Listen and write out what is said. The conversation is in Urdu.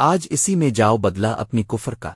آج اسی میں جاؤ بدلا اپنی کفر کا۔